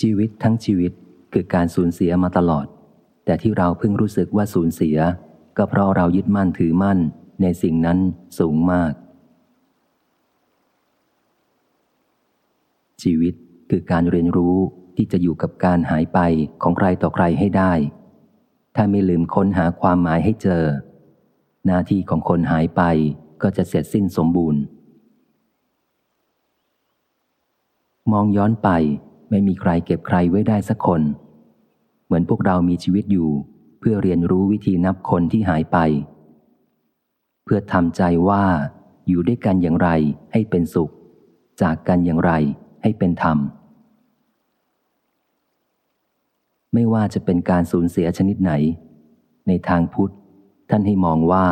ชีวิตทั้งชีวิตคือการสูญเสียมาตลอด แต่ที่เราเพิ่งรู้สึกว่าสูญเสีย ก็เพราะเรายึดมั่นถือมั่นในสิ่งนั้นสูงมาก ชีวิตคือการเรียนรู้ที่จะอยู่กับการหายไปของใครต่อใครให้ได้ ถ้าไม่ลืมค้นหาความหมายให้เจอ หน้าที่ของคนหายไปก็จะเสร็จสิ้นสมบูรณ์ มองย้อนไป ไม่มีใครเก็บใครไว้ได้สักคน เหมือนพวกเรามีชีวิตอยู่ เพื่อเรียนรู้วิธีนับคนที่หายไป เพื่อทำใจว่าอยู่ด้วยกันอย่างไรให้เป็นสุข จากกันอย่างไรให้เป็นธรรม ไม่ว่าจะเป็นการสูญเสียชนิดไหน ในทางพุทธ ท่านให้มองว่า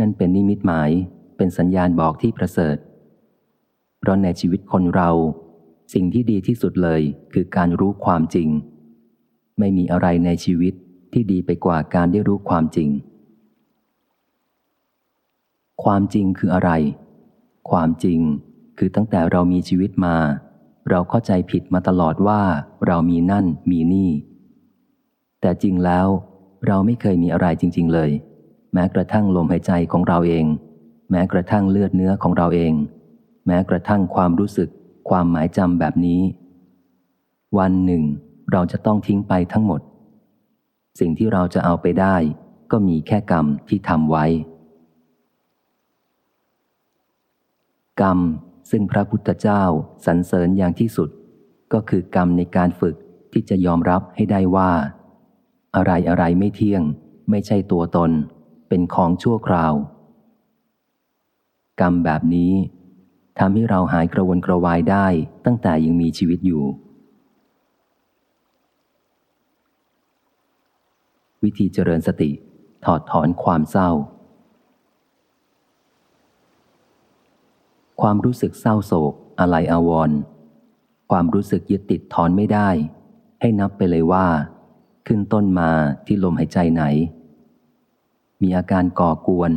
นั่นเป็นนิมิตหมายเป็นสัญญาณบอกที่ประเสริฐ เพราะในชีวิตคนเรา สิ่งที่ดีที่สุดเลยคือการรู้ความจริง ไม่มีอะไรในชีวิตที่ดีไปกว่าการได้รู้ความจริง ความจริงคืออะไร ความจริงคือตั้งแต่เรามีชีวิตมา เราเข้าใจผิดมาตลอดว่าเรามีนั่นมีนี่ แต่จริงแล้วเราไม่เคยมีอะไรจริง ๆเลย แม้กระทั่งลมหายใจของเราเอง แม้กระทั่งเลือดเนื้อของเราเอง แม้กระทั่งความรู้สึก ความหมายจำแบบนี้ วันหนึ่ง เราจะต้องทิ้งไปทั้งหมด สิ่งที่เราจะเอาไปได้ ก็มีแค่กรรมที่ทำไว้ กรรมซึ่งพระพุทธเจ้าสรรเสริญอย่างที่สุด ก็คือกรรมในการฝึกที่จะยอมรับให้ได้ว่า อะไรอะไรไม่เที่ยง ไม่ใช่ตัวตน เป็นของชั่วคราว กรรมแบบนี้ ทำให้เราหายกระวนกระวายได้ตั้งแต่ยังมีชีวิตอยู่ วิธีเจริญสติ ถอดถอนความเศร้า ความรู้สึกเศร้าโศก อะไรอาวร ความรู้สึกยึดติดถอนไม่ได้ ให้นับไปเลยว่า ขึ้นต้นมาที่ลมหายใจไหน มีอาการก่อกวน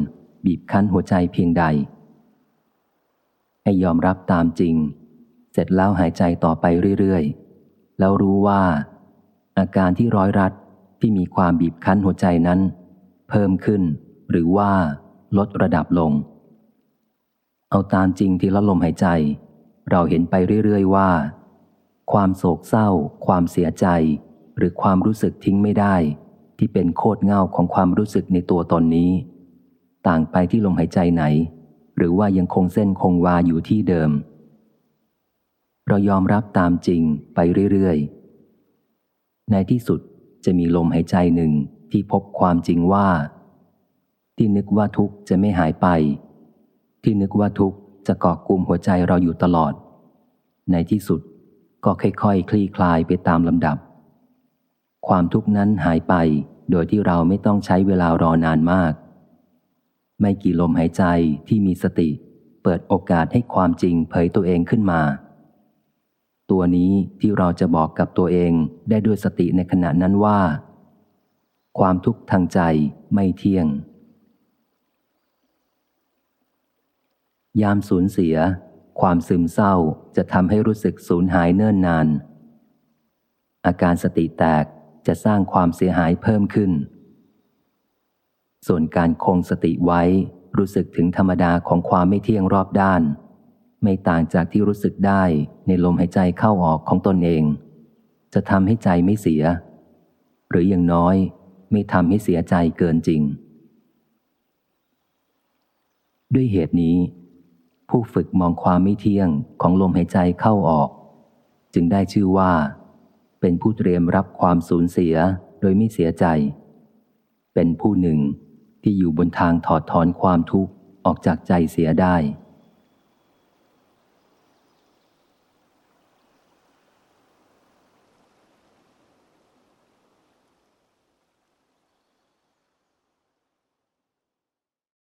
บีบคั้นหัวใจเพียงใด ให้ยอมรับตามจริง เสร็จแล้วหายใจต่อไปเรื่อยๆ แล้วรู้ว่า อาการที่ร้อยรัดที่มีความบีบคั้นหัวใจนั้น เพิ่มขึ้น หรือว่า ลดระดับลง เอาตามจริงที่ละลมหายใจ เราเห็นไปเรื่อยๆว่า ความโศกเศร้า ความเสียใจ หรือความรู้สึกทิ้งไม่ได้ ที่เป็นโคตรเงาของความรู้สึกในตัวตนนี้ ต่างไปที่ลมหายใจไหน หรือว่ายังคงเส้นคงวาอยู่ที่เดิม เรายอมรับตามจริงไปเรื่อยๆ ในที่สุดจะมีลมหายใจหนึ่งที่พบความจริงว่า ที่นึกว่าทุกข์จะไม่หายไป ที่นึกว่าทุกข์จะเกาะกลุ่มหัวใจเราอยู่ตลอด ในที่สุดก็ค่อยๆคคลี่คลายไปตามลำดับ ความทุกข์นั้นหายไปโดยที่เราไม่ต้องใช้เวลารอนานมาก ไม่กี่ลมหายใจที่มีสติ เปิดโอกาสให้ความจริงเผยตัวเองขึ้นมา ตัวนี้ที่เราจะบอกกับตัวเองได้ด้วยสติในขณะนั้นว่า ความทุกข์ทางใจไม่เที่ยง ยามสูญเสีย ความซึมเศร้าจะทำให้รู้สึกสูญหายเนิ่นนาน อาการสติแตกจะสร้างความเสียหายเพิ่มขึ้น ส่วนการคงสติไว้ รู้สึกถึงธรรมดาของความไม่เที่ยงรอบด้าน ไม่ต่างจากที่รู้สึกได้ในลมหายใจเข้าออกของตนเอง จะทำให้ใจไม่เสีย หรืออย่างน้อย ไม่ทำให้เสียใจเกินจริง ด้วยเหตุนี้ ผู้ฝึกมองความไม่เที่ยงของลมหายใจเข้าออก จึงได้ชื่อว่า เป็นผู้เตรียมรับความสูญเสียโดยไม่เสียใจ เป็นผู้หนึ่ง ที่อยู่บนทางถอดถอนความทุกข์ออกจากใจเสียได้